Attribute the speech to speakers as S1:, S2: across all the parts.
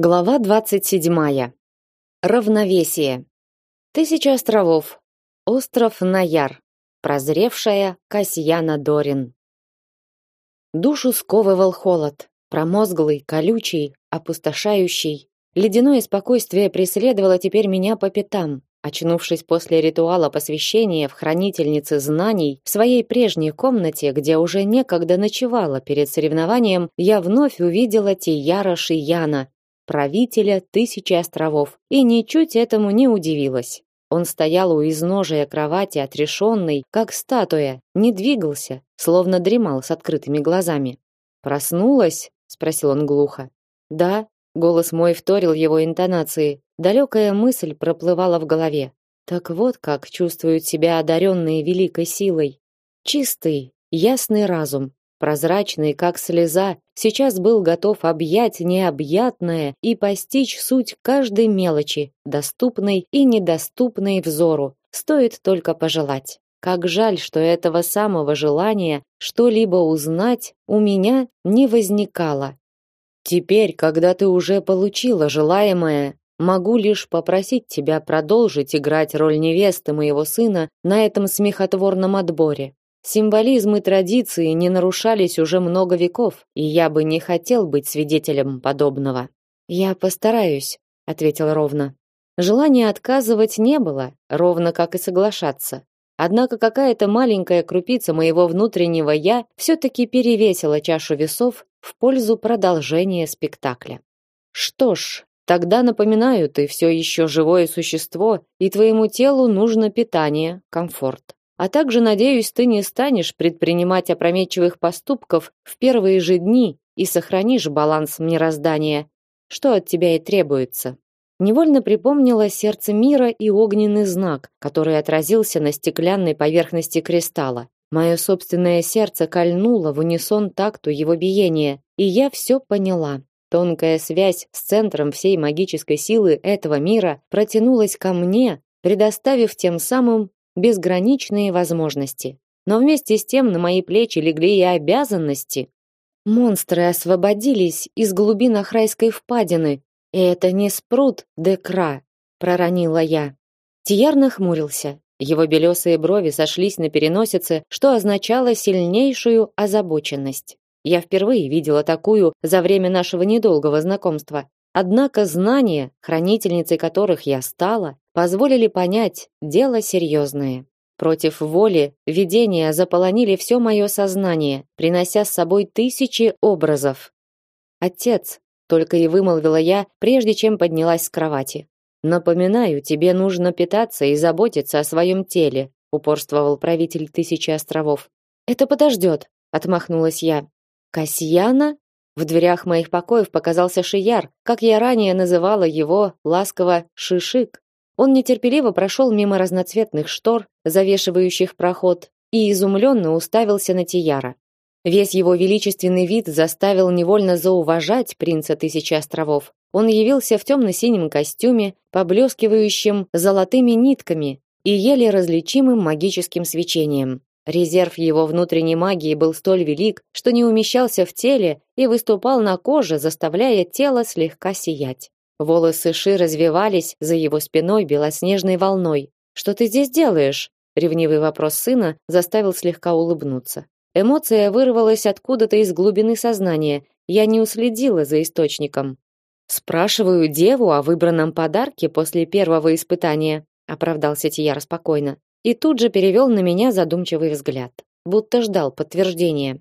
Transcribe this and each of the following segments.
S1: Глава двадцать седьмая. Равновесие. Тысяча островов. Остров Наяр. Прозревшая Касьяна Дорин. Душу сковывал холод, промозглый, колючий, опустошающий. Ледяное спокойствие преследовало теперь меня по пятам. Очнувшись после ритуала посвящения в хранительнице знаний в своей прежней комнате, где уже некогда ночевала перед соревнованием, я вновь увидела Тияра Шияна, правителя тысячи островов, и ничуть этому не удивилась. Он стоял у изножия кровати, отрешенный, как статуя, не двигался, словно дремал с открытыми глазами. «Проснулась?» — спросил он глухо. «Да», — голос мой вторил его интонации. Далекая мысль проплывала в голове. Так вот как чувствуют себя одаренные великой силой. Чистый, ясный разум, прозрачный, как слеза, сейчас был готов объять необъятное и постичь суть каждой мелочи, доступной и недоступной взору. Стоит только пожелать. Как жаль, что этого самого желания что-либо узнать у меня не возникало. Теперь, когда ты уже получила желаемое, могу лишь попросить тебя продолжить играть роль невесты моего сына на этом смехотворном отборе. Символизм и традиции не нарушались уже много веков, и я бы не хотел быть свидетелем подобного. Я постараюсь, ответил ровно. Желания отказывать не было, ровно как и соглашаться. Однако какая-то маленькая крупица моего внутреннего я все таки перевесила чашу весов в пользу продолжения спектакля. Что ж, тогда напоминаю, ты все еще живое существо, и твоему телу нужно питание, комфорт. А также, надеюсь, ты не станешь предпринимать опрометчивых поступков в первые же дни и сохранишь баланс мироздания, что от тебя и требуется. Невольно припомнила сердце мира и огненный знак, который отразился на стеклянной поверхности кристалла. Мое собственное сердце кольнуло в унисон такту его биения, и я все поняла. Тонкая связь с центром всей магической силы этого мира протянулась ко мне, предоставив тем самым безграничные возможности. Но вместе с тем на мои плечи легли и обязанности. Монстры освободились из глубин Ахрайской впадины, и это не спрут декра, проронила я. Тияр нахмурился. Его белесые брови сошлись на переносице, что означало сильнейшую озабоченность. Я впервые видела такую за время нашего недолгого знакомства. Однако знания, хранительницей которых я стала, позволили понять, дело серьезное. Против воли видения заполонили все мое сознание, принося с собой тысячи образов. Отец, только и вымолвила я, прежде чем поднялась с кровати. Напоминаю, тебе нужно питаться и заботиться о своем теле, упорствовал правитель тысячи островов. Это подождет, отмахнулась я. Касьяна? В дверях моих покоев показался Шияр, как я ранее называла его ласково Шишик. Он нетерпеливо прошел мимо разноцветных штор, завешивающих проход, и изумленно уставился на Тияра. Весь его величественный вид заставил невольно зауважать принца Тысячи островов. Он явился в темно-синем костюме, поблескивающем золотыми нитками и еле различимым магическим свечением. Резерв его внутренней магии был столь велик, что не умещался в теле и выступал на коже, заставляя тело слегка сиять. Волосы Ши развивались за его спиной белоснежной волной. Что ты здесь делаешь? Ревнивый вопрос сына заставил слегка улыбнуться. Эмоция вырвалась откуда-то из глубины сознания. Я не уследила за источником. Спрашиваю деву о выбранном подарке после первого испытания, оправдался Тияр спокойно, и тут же перевел на меня задумчивый взгляд, будто ждал подтверждения.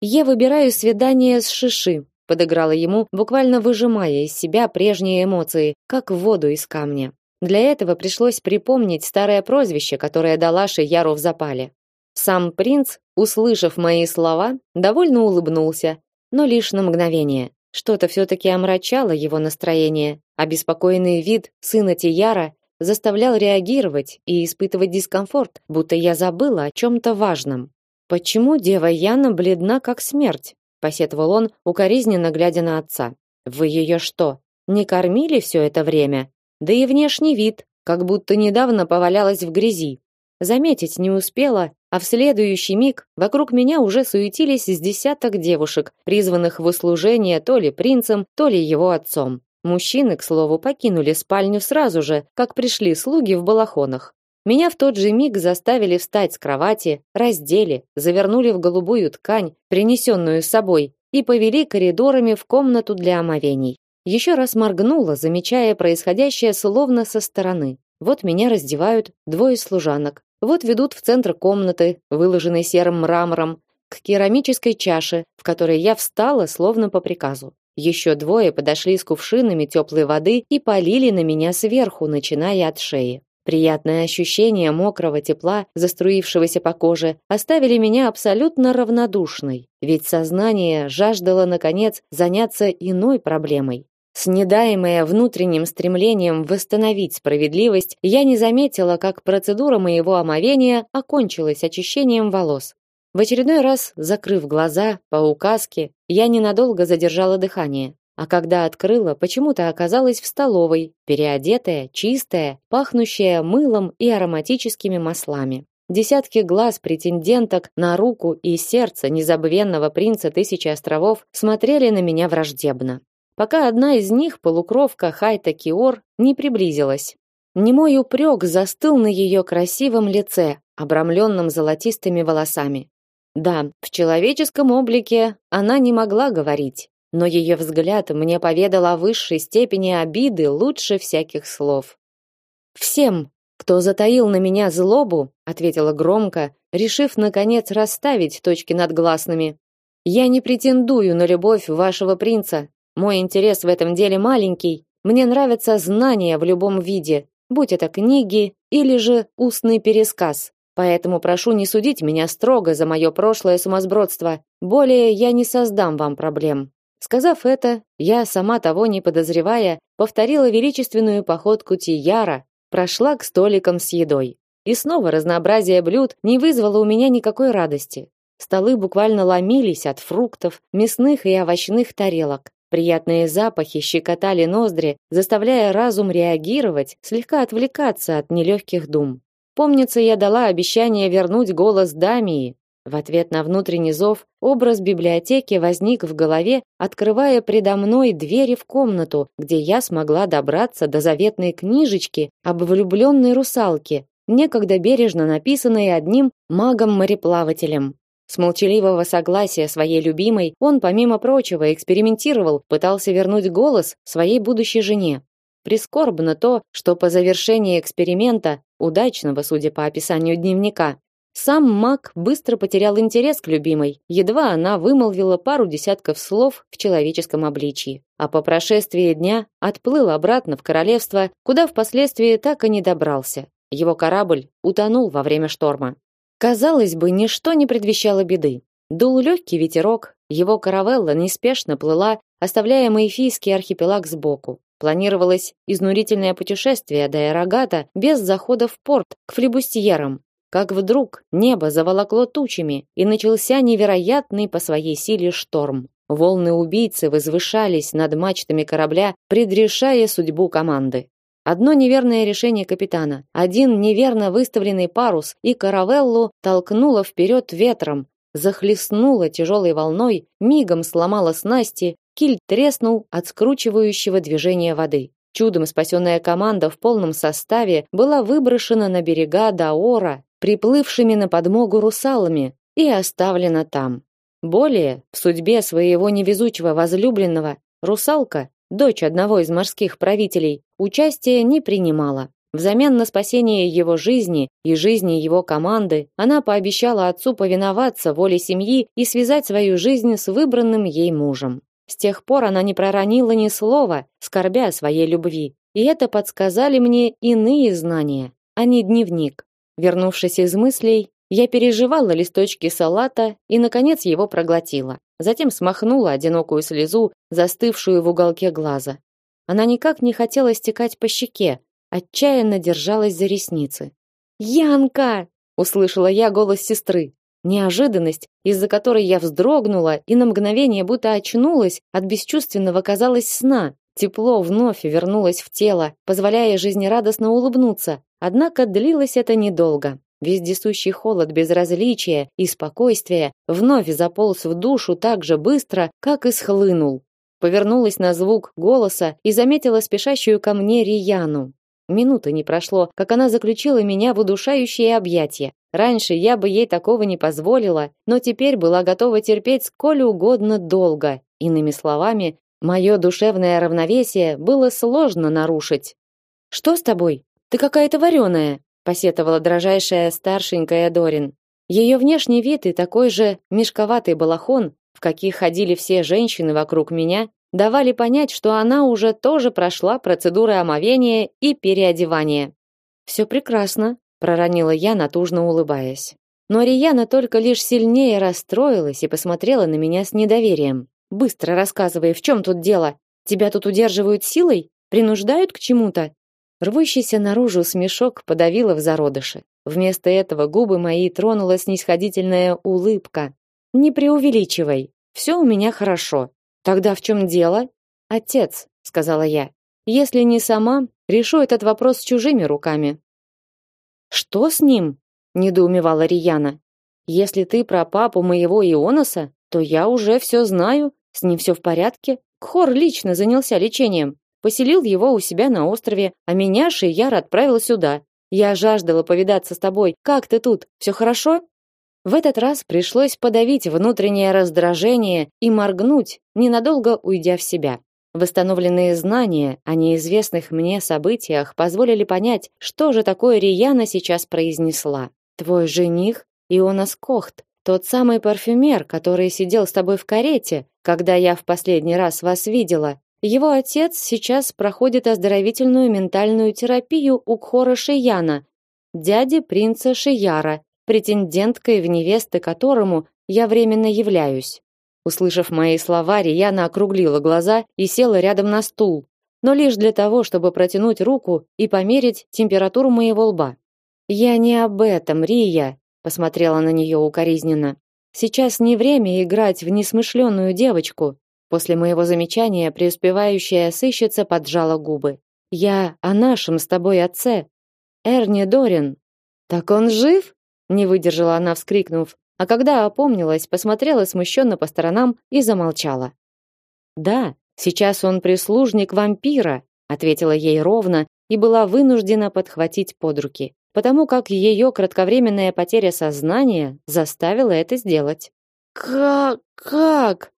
S1: Я выбираю свидание с Шиши, подыграла ему, буквально выжимая из себя прежние эмоции, как воду из камня. Для этого пришлось припомнить старое прозвище, которое дала Шияру в запале. Сам принц, услышав мои слова, довольно улыбнулся, но лишь на мгновение. Что-то все-таки омрачало его настроение. Обеспокоенный вид сына Тияра заставлял реагировать и испытывать дискомфорт, будто я забыла о чем-то важном. Почему дева Яна бледна как смерть? Посетовал он, укоризненно глядя на отца. Вы ее что, не кормили все это время? Да и внешний вид, как будто недавно повалялась в грязи. Заметить не успела, а в следующий миг вокруг меня уже суетились с десяток девушек, призванных в услужение то ли принцем, то ли его отцом. Мужчины, к слову, покинули спальню сразу же, как пришли слуги в балахонах. Меня в тот же миг заставили встать с кровати, раздели, завернули в голубую ткань, принесенную с собой, и повели коридорами в комнату для омовений. Еще раз моргнула, замечая происходящее словно со стороны. Вот меня раздевают двое служанок. Вот ведут в центр комнаты, выложенной серым мрамором, к керамической чаше, в которой я встала словно по приказу. Еще двое подошли с кувшинами теплой воды и полили на меня сверху, начиная от шеи. Приятное ощущение мокрого тепла, заструившегося по коже, оставили меня абсолютно равнодушной, ведь сознание жаждало наконец заняться иной проблемой. Снедаемая внутренним стремлением восстановить справедливость, я не заметила, как процедура моего омовения окончилась очищением волос. В очередной раз, закрыв глаза по указке, я ненадолго задержала дыхание. А когда открыла, почему-то оказалась в столовой, переодетая, чистая, пахнущая мылом и ароматическими маслами. Десятки глаз претенденток на руку и сердце незабвенного принца Тысячи островов смотрели на меня враждебно. Пока одна из них, полукровка Хайта Киор, не приблизилась. Немой упрек застыл на ее красивом лице, обрамленном золотистыми волосами. Да, в человеческом облике она не могла говорить, но ее взгляд мне поведал о высшей степени обиды лучше всяких слов. Всем, кто затаил на меня злобу, ответила громко, решив наконец расставить точки над гласными. Я не претендую на любовь вашего принца. Мой интерес в этом деле маленький. Мне нравятся знания в любом виде, будь это книги или же устный пересказ. Поэтому прошу не судить меня строго за мое прошлое сумасбродство. Более я не создам вам проблем. Сказав это, я, сама того не подозревая, повторила величественную походку Тияра, прошла к столикам с едой. И снова разнообразие блюд не вызвало у меня никакой радости. Столы буквально ломились от фруктов, мясных и овощных тарелок. Приятные запахи щекотали ноздри, заставляя разум реагировать, слегка отвлекаться от нелегких дум. Помнится, я дала обещание вернуть голос Дамии, в ответ на внутренний зов образ библиотеки возник в голове, открывая предо мной двери в комнату, где я смогла добраться до заветной книжечки об влюбленной русалке, некогда бережно написанной одним магом-мореплавателем. С молчаливого согласия своей любимой он, помимо прочего, экспериментировал, пытался вернуть голос своей будущей жене. Прискорбно то, что по завершении эксперимента, удачного, судя по описанию дневника, сам маг быстро потерял интерес к любимой, едва она вымолвила пару десятков слов в человеческом обличии, а по прошествии дня отплыл обратно в королевство, куда впоследствии так и не добрался. Его корабль утонул во время шторма. Казалось бы, ничто не предвещало беды. Дул легкий ветерок, его каравелла неспешно плыла, оставляя Маэфийский архипелаг сбоку. Планировалось изнурительное путешествие до Эрагата без захода в порт к флебустьерам, как вдруг небо заволокло тучами, и начался невероятный по своей силе шторм. Волны убийцы возвышались над мачтами корабля, предрешая судьбу команды. Одно неверное решение капитана, один неверно выставленный парус, и каравеллу толкнуло вперед ветром, захлестнуло тяжелой волной, мигом сломало снасти, киль треснул от скручивающего движения воды. Чудом спасенная команда в полном составе была выброшена на берега Даора приплывшими на подмогу русалами и оставлена там. Более, в судьбе своего невезучего возлюбленного русалка, дочь одного из морских правителей, участия не принимала. Взамен на спасение его жизни и жизни его команды, она пообещала отцу повиноваться воле семьи и связать свою жизнь с выбранным ей мужем. С тех пор она не проронила ни слова, скорбя о своей любви. И это подсказали мне иные знания, а не дневник. Вернувшись из мыслей, я переживала листочки салата и наконец его проглотила. Затем смахнула одинокую слезу, застывшую в уголке глаза. Она никак не хотела стекать по щеке, отчаянно держалась за ресницы. "Янка!" услышала я голос сестры. Неожиданность, из-за которой я вздрогнула и на мгновение будто очнулась от бесчувственного, казалось, сна. Тепло вновь вернулось в тело, позволяя жизнерадостно улыбнуться. Однако длилось это недолго. Вездесущий холод безразличия и спокойствия вновь заполз в душу так же быстро, как и схлынул. повернулась на звук голоса и заметила спешащую ко мне Рияну. Минуты не прошло, как она заключила меня в удушающее объятие. Раньше я бы ей такого не позволила, но теперь была готова терпеть сколь угодно долго. Иными словами, мое душевное равновесие было сложно нарушить. Что с тобой? Ты какая-то вареная, посетовала дрожайшая старшенькая Дорин. Ее внешний вид и такой же мешковатый балахон, в каких ходили все женщины вокруг меня, давали понять, что она уже тоже прошла процедуры омовения и переодевания. Все прекрасно, проронила я, натужно улыбаясь. Но Рияна только лишь сильнее расстроилась и посмотрела на меня с недоверием. Быстро рассказывай, в чем тут дело? Тебя тут удерживают силой, принуждают к чему-то? Рвущийся наружу смешок подавила в зародыше. Вместо этого губы мои тронула снисходительная улыбка. Не преувеличивай. Все у меня хорошо. Тогда в чем дело? Отец, сказала я. Если не сама, решу этот вопрос чужими руками. Что с ним? недоумевала Рияна. Если ты про папу моего Ионоса, то я уже все знаю, с ним все в порядке. Кхор лично занялся лечением, поселил его у себя на острове, а меня Шияр отправил сюда. Я жаждала повидаться с тобой. Как ты тут? Все хорошо? В этот раз пришлось подавить внутреннее раздражение и моргнуть, ненадолго уйдя в себя. Восстановленные знания о неизвестных мне событиях позволили понять, что же такое Рияна сейчас произнесла. Твой жених Ионас Кохт, тот самый парфюмер, который сидел с тобой в карете, когда я в последний раз вас видела. Его отец сейчас проходит оздоровительную ментальную терапию у Кхора Шияна, дяди принца Шияра, претенденткой в невесты которому я временно являюсь. Услышав мои слова, Рияна округлила глаза и села рядом на стул, но лишь для того, чтобы протянуть руку и померить температуру моего лба. Я не об этом, Рия, посмотрела на нее укоризненно. Сейчас не время играть в несмышленную девочку. После моего замечания преуспевающая сыщица поджала губы. Я о нашем с тобой отце, Эрни Дорин. Так он жив? Не выдержала она, вскрикнув, а когда опомнилась, посмотрела смущенно по сторонам и замолчала. Да, сейчас он прислужник вампира, ответила ей ровно и была вынуждена подхватить под руки, потому как ее кратковременная потеря сознания заставила это сделать. Как как?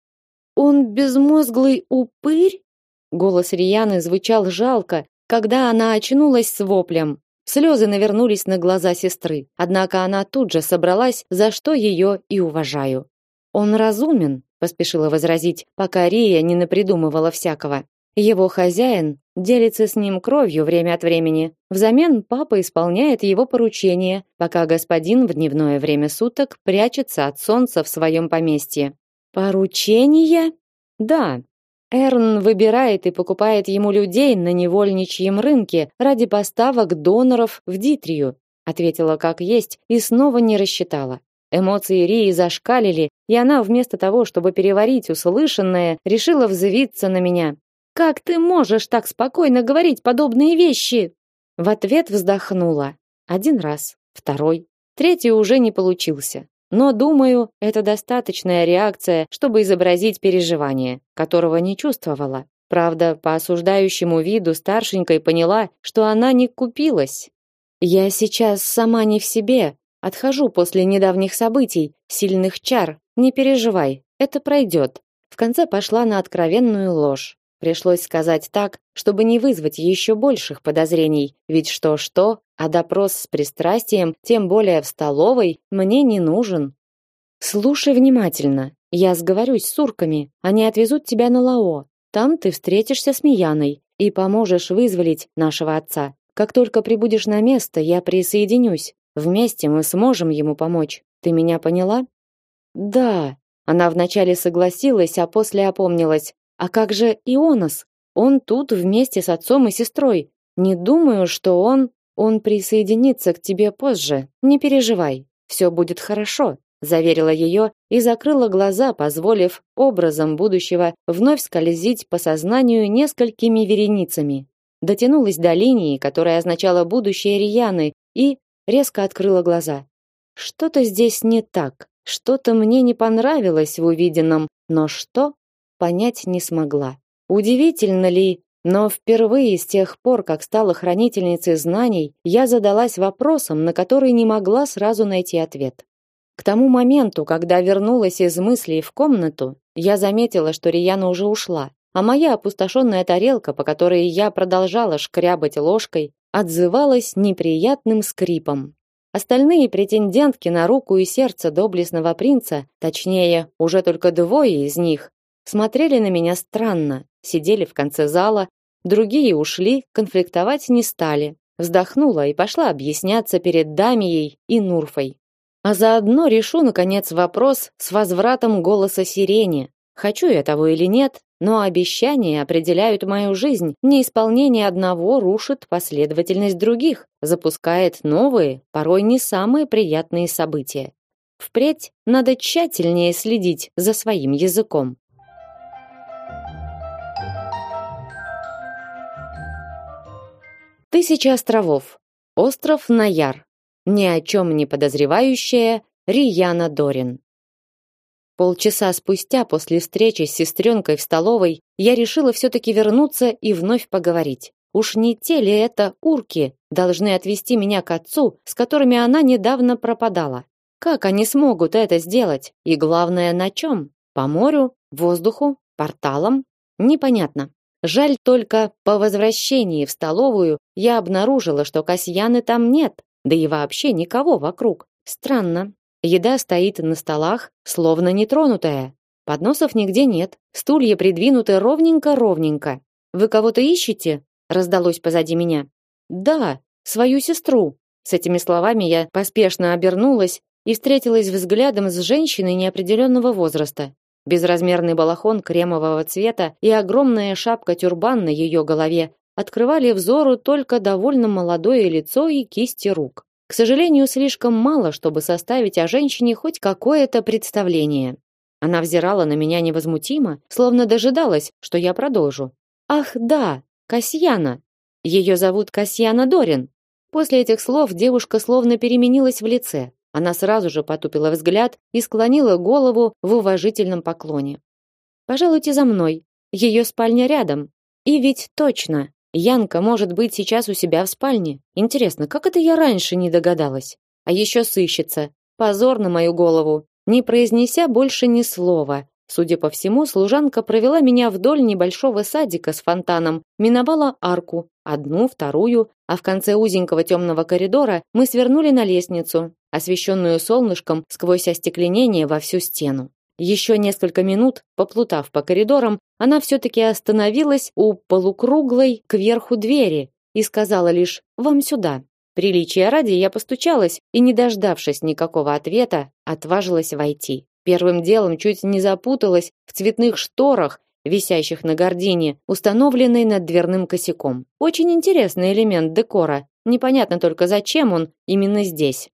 S1: Он безмозглый упырь? Голос Рияны звучал жалко, когда она очнулась с воплем: Слезы навернулись на глаза сестры, однако она тут же собралась, за что ее и уважаю. Он разумен, поспешила возразить, пока Рия не напридумывала всякого. Его хозяин делится с ним кровью время от времени. Взамен папа исполняет его поручения, пока господин в дневное время суток прячется от солнца в своем поместье. Поручения? Да, Эрн выбирает и покупает ему людей на невольничьем рынке ради поставок доноров в Дитрию, ответила как есть и снова не рассчитала. Эмоции Рии зашкалили, и она вместо того, чтобы переварить услышанное, решила взвиться на меня. Как ты можешь так спокойно говорить подобные вещи? В ответ вздохнула. Один раз, второй, третий уже не получился. Но, думаю, это достаточная реакция, чтобы изобразить переживание, которого не чувствовала. Правда, по осуждающему виду старшенькой поняла, что она не купилась. Я сейчас сама не в себе, отхожу после недавних событий, сильных чар. Не переживай, это пройдет. В конце пошла на откровенную ложь. Пришлось сказать так, чтобы не вызвать еще больших подозрений, ведь что-что, а допрос с пристрастием, тем более в столовой, мне не нужен. Слушай внимательно. Я сговорюсь с урками, они отвезут тебя на Лао. Там ты встретишься с Мияной и поможешь вызволить нашего отца. Как только прибудешь на место, я присоединюсь. Вместе мы сможем ему помочь. Ты меня поняла? Да. Она вначале согласилась, а после опомнилась. А как же Ионос? Он тут вместе с отцом и сестрой. Не думаю, что он он присоединится к тебе позже. Не переживай. все будет хорошо, заверила ее и закрыла глаза, позволив образом будущего вновь скользить по сознанию несколькими вереницами. Дотянулась до линии, которая означала будущее Рияны, и резко открыла глаза. Что-то здесь не так. Что-то мне не понравилось в увиденном, но что понять не смогла. Удивительно ли, но впервые с тех пор, как стала хранительницей знаний, я задалась вопросом, на который не могла сразу найти ответ. К тому моменту, когда вернулась из мыслей в комнату, я заметила, что Рияна уже ушла, а моя опустошенная тарелка, по которой я продолжала шкрябать ложкой, отзывалась неприятным скрипом. Остальные претендентки на руку и сердце доблестного принца, точнее, уже только двое из них, смотрели на меня странно, сидели в конце зала, другие ушли, конфликтовать не стали. Вздохнула и пошла объясняться перед Дамией и Нурфой. А заодно решу наконец вопрос с возвратом голоса сирени. Хочу я того или нет, но обещания определяют мою жизнь. Неисполнение одного рушит последовательность других, запускает новые, порой не самые приятные события. Впредь надо тщательнее следить за своим языком. Тысяча островов. Остров Наяр. Ни о чем не подозревающая Рияна Дорин. Полчаса спустя после встречи с сестренкой в столовой я решила все-таки вернуться и вновь поговорить. Уж не те ли это урки должны отвезти меня к отцу, с которыми она недавно пропадала? Как они смогут это сделать? И главное, на чем? По морю, воздуху, порталом? Непонятно. Жаль только, по возвращении в столовую я обнаружила, что Касьяны там нет, да и вообще никого вокруг. Странно. Еда стоит на столах, словно нетронутая. Подносов нигде нет, стулья придвинуты ровненько-ровненько. Вы кого-то ищете? раздалось позади меня. Да, свою сестру. С этими словами я поспешно обернулась и встретилась взглядом с женщиной неопределенного возраста. Безразмерный балахон кремового цвета и огромная шапка-тюрбан на ее голове открывали взору только довольно молодое лицо и кисти рук. К сожалению, слишком мало, чтобы составить о женщине хоть какое-то представление. Она взирала на меня невозмутимо, словно дожидалась, что я продолжу. Ах, да, Касьяна. Ее зовут Касьяна Дорин. После этих слов девушка словно переменилась в лице. Она сразу же потупила взгляд и склонила голову в уважительном поклоне. Пожалуйте за мной. Ее спальня рядом. И ведь точно, Янка может быть сейчас у себя в спальне. Интересно, как это я раньше не догадалась? А еще сыщется. Позор на мою голову. Не произнеся больше ни слова, Судя по всему, служанка провела меня вдоль небольшого садика с фонтаном, миновала арку, одну, вторую, а в конце узенького темного коридора мы свернули на лестницу, освещенную солнышком сквозь остекленение во всю стену. Еще несколько минут, поплутав по коридорам, она все-таки остановилась у полукруглой кверху двери и сказала лишь «Вам сюда». Приличия ради я постучалась и, не дождавшись никакого ответа, отважилась войти. Первым делом чуть не запуталась в цветных шторах, висящих на гардине, установленной над дверным косяком. Очень интересный элемент декора. Непонятно только зачем он именно здесь.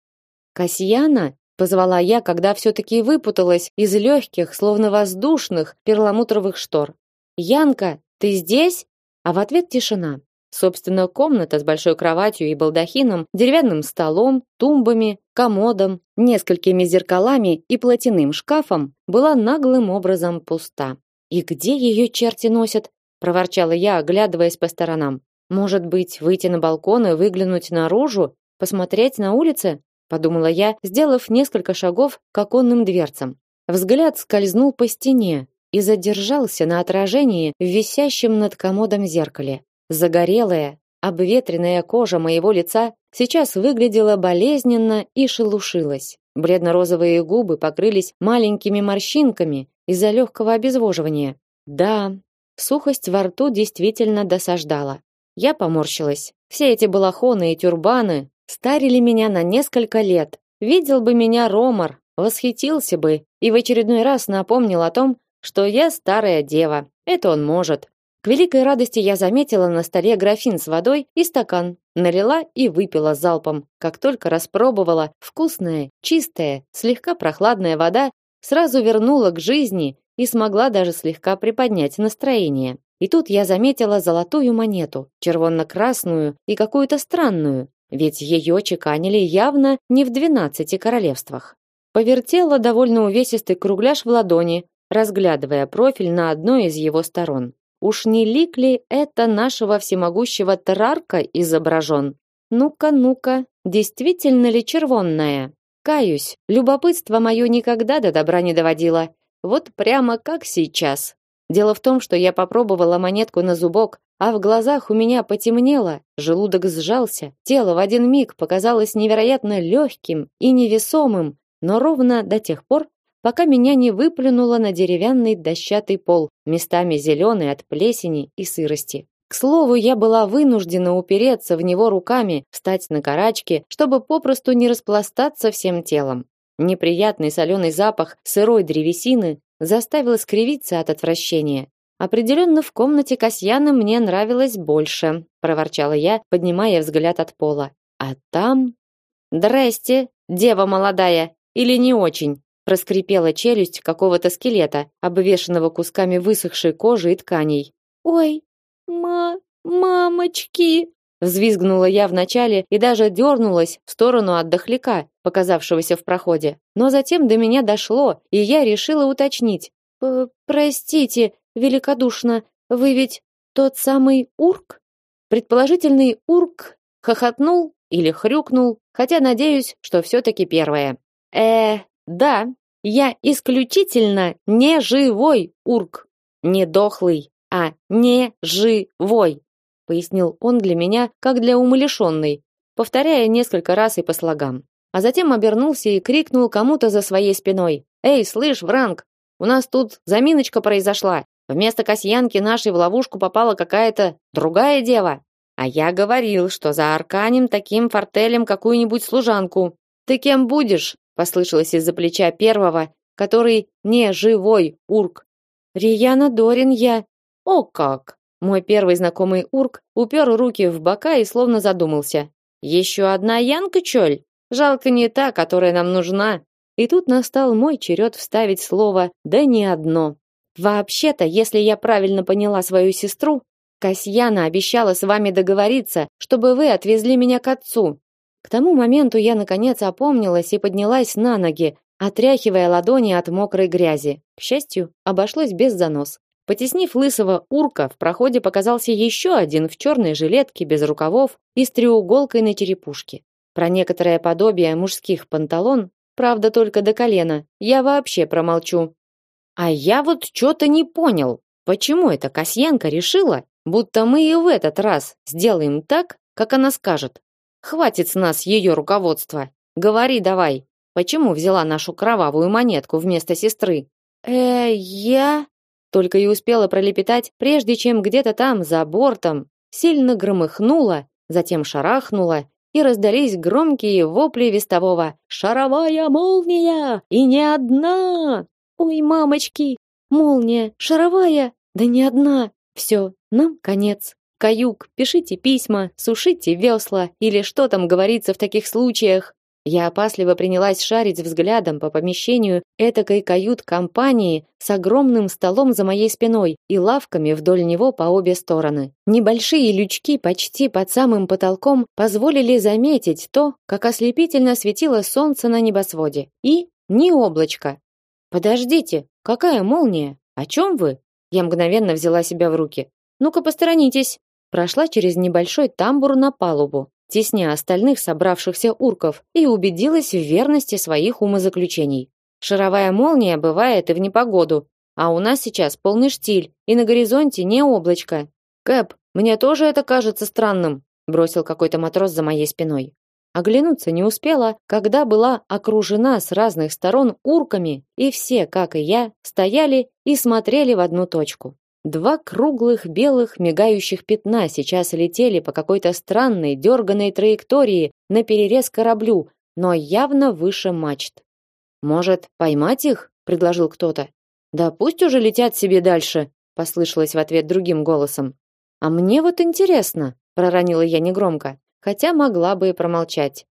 S1: Касьяна позвала я, когда все таки выпуталась из легких, словно воздушных перламутровых штор. Янка, ты здесь? А в ответ тишина. Собственно, комната с большой кроватью и балдахином, деревянным столом, тумбами, комодом, несколькими зеркалами и платяным шкафом была наглым образом пуста. И где ее черти носят? проворчала я, оглядываясь по сторонам. Может быть, выйти на балкон и выглянуть наружу, посмотреть на улице? подумала я, сделав несколько шагов к оконным дверцам. Взгляд скользнул по стене и задержался на отражении в висящем над комодом зеркале. Загорелая, обветренная кожа моего лица сейчас выглядела болезненно и шелушилась. Бледно-розовые губы покрылись маленькими морщинками из-за легкого обезвоживания. Да, сухость во рту действительно досаждала. Я поморщилась. Все эти балахоны и тюрбаны старили меня на несколько лет. Видел бы меня Ромар, восхитился бы и в очередной раз напомнил о том, что я старая дева. Это он может. К великой радости я заметила на столе графин с водой и стакан, налила и выпила залпом. Как только распробовала, вкусная, чистая, слегка прохладная вода сразу вернула к жизни и смогла даже слегка приподнять настроение. И тут я заметила золотую монету, червонно-красную и какую-то странную, ведь ее чеканили явно не в двенадцати королевствах. Повертела довольно увесистый кругляш в ладони, разглядывая профиль на одной из его сторон. Уж не лик ли это нашего всемогущего Тарарка изображен? Ну-ка, ну-ка, действительно ли червонная? Каюсь, любопытство мое никогда до добра не доводило. Вот прямо как сейчас. Дело в том, что я попробовала монетку на зубок, а в глазах у меня потемнело, желудок сжался, тело в один миг показалось невероятно легким и невесомым, но ровно до тех пор, пока меня не выплюнуло на деревянный дощатый пол, местами зеленый от плесени и сырости. К слову, я была вынуждена упереться в него руками, встать на карачки, чтобы попросту не распластаться всем телом. Неприятный соленый запах сырой древесины заставил скривиться от отвращения. Определенно в комнате Касьяна мне нравилось больше, проворчала я, поднимая взгляд от пола. А там Здрасте, дева молодая, или не очень? Проскрипела челюсть какого-то скелета, обвешанного кусками высохшей кожи и тканей. Ой, ма, мамочки, взвизгнула я вначале и даже дернулась в сторону от дохляка, показавшегося в проходе. Но затем до меня дошло, и я решила уточнить: "Простите, великодушно, вы ведь тот самый Урк?" Предположительный Урк хохотнул или хрюкнул, хотя надеюсь, что все таки первое. Э, да, я исключительно не живой урк, не дохлый, а не живой, пояснил он для меня, как для умалишенной, повторяя несколько раз и по слогам. А затем обернулся и крикнул кому-то за своей спиной: "Эй, слышь, Вранг, у нас тут заминочка произошла. Вместо Касьянки нашей в ловушку попала какая-то другая дева. А я говорил, что за арканем таким фортелем какую-нибудь служанку. Ты кем будешь? Послышалось из-за плеча первого, который не живой урк. Рияна Дорин я. О как. Мой первый знакомый урк упер руки в бока и словно задумался. Еще одна Янка чоль. Жалко не та, которая нам нужна. И тут настал мой черед вставить слово да не одно. Вообще-то, если я правильно поняла свою сестру, Касьяна обещала с вами договориться, чтобы вы отвезли меня к отцу. К тому моменту я наконец опомнилась и поднялась на ноги, отряхивая ладони от мокрой грязи. К счастью, обошлось без занос. Потеснив лысого урка, в проходе показался еще один в черной жилетке без рукавов и с треуголкой на черепушке. Про некоторое подобие мужских панталон, правда только до колена, я вообще промолчу. А я вот что-то не понял, почему эта Касьянка решила, будто мы и в этот раз сделаем так, как она скажет. Хватит с нас ее руководства. Говори давай, почему взяла нашу кровавую монетку вместо сестры? Э, я только и успела пролепетать, прежде чем где-то там за бортом сильно громыхнуло, затем шарахнуло, и раздались громкие вопли вестового: "Шаровая молния! И не одна! Ой, мамочки, молния, шаровая, да не одна. Все, нам конец. Каюк, пишите письма, сушите весла или что там говорится в таких случаях. Я опасливо принялась шарить взглядом по помещению этакой кают-компании с огромным столом за моей спиной и лавками вдоль него по обе стороны. Небольшие лючки почти под самым потолком позволили заметить то, как ослепительно светило солнце на небосводе. И ни облачка. Подождите, какая молния? О чем вы? Я мгновенно взяла себя в руки. Ну-ка посторонитесь прошла через небольшой тамбур на палубу, тесня остальных собравшихся урков, и убедилась в верности своих умозаключений. Шаровая молния бывает и в непогоду, а у нас сейчас полный штиль, и на горизонте не облачко. Кэп, мне тоже это кажется странным, бросил какой-то матрос за моей спиной. Оглянуться не успела, когда была окружена с разных сторон урками, и все, как и я, стояли и смотрели в одну точку. Два круглых белых мигающих пятна сейчас летели по какой-то странной дерганой траектории на перерез кораблю, но явно выше мачт. Может, поймать их? предложил кто-то. Да пусть уже летят себе дальше, послышалось в ответ другим голосом. А мне вот интересно, проронила я негромко, хотя могла бы и промолчать.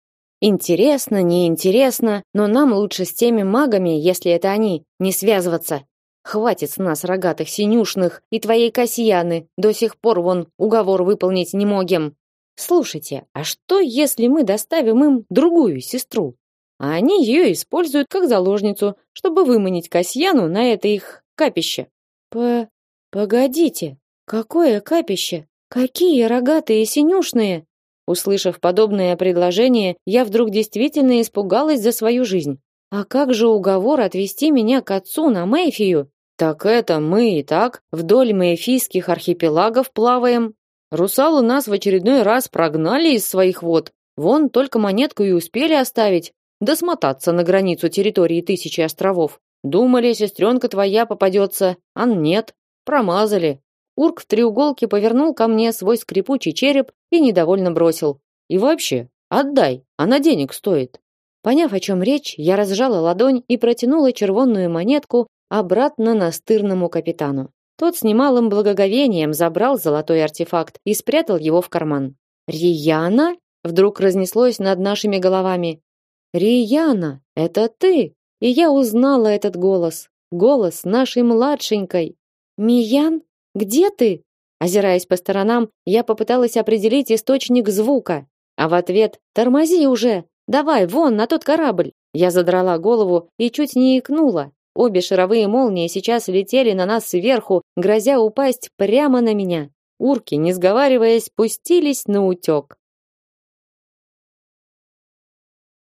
S1: Интересно, не интересно, но нам лучше с теми магами, если это они, не связываться. Хватит с нас рогатых синюшных и твоей Касьяны. До сих пор вон уговор выполнить не могем. Слушайте, а что, если мы доставим им другую сестру? А они ее используют как заложницу, чтобы выманить Касьяну на это их капище.
S2: П... Погодите, какое капище? Какие рогатые синюшные? Услышав подобное предложение, я вдруг действительно испугалась за свою жизнь. А как же уговор отвезти меня к отцу на Мэйфию?
S1: Так это мы и так вдоль Мэйфийских архипелагов плаваем. Русалы нас в очередной раз прогнали из своих вод. Вон только монетку и успели оставить, да смотаться на границу территории тысячи островов. Думали, сестренка твоя попадется, а нет, промазали. Урк в треуголке повернул ко мне свой скрипучий череп и недовольно бросил. И вообще, отдай, она денег стоит. Поняв, о чем речь, я разжала ладонь и протянула червонную монетку обратно настырному капитану. Тот с немалым благоговением забрал золотой артефакт и спрятал его в карман. «Рияна?» — вдруг разнеслось над нашими головами. «Рияна, это ты!» И я узнала этот голос. Голос нашей младшенькой. «Миян, где ты?» Озираясь по сторонам, я попыталась определить источник звука, а в ответ «Тормози уже! Давай, вон, на тот корабль!» Я задрала голову и чуть не икнула. Обе шаровые молнии сейчас летели на нас сверху, грозя упасть прямо на меня. Урки, не сговариваясь, пустились на утек.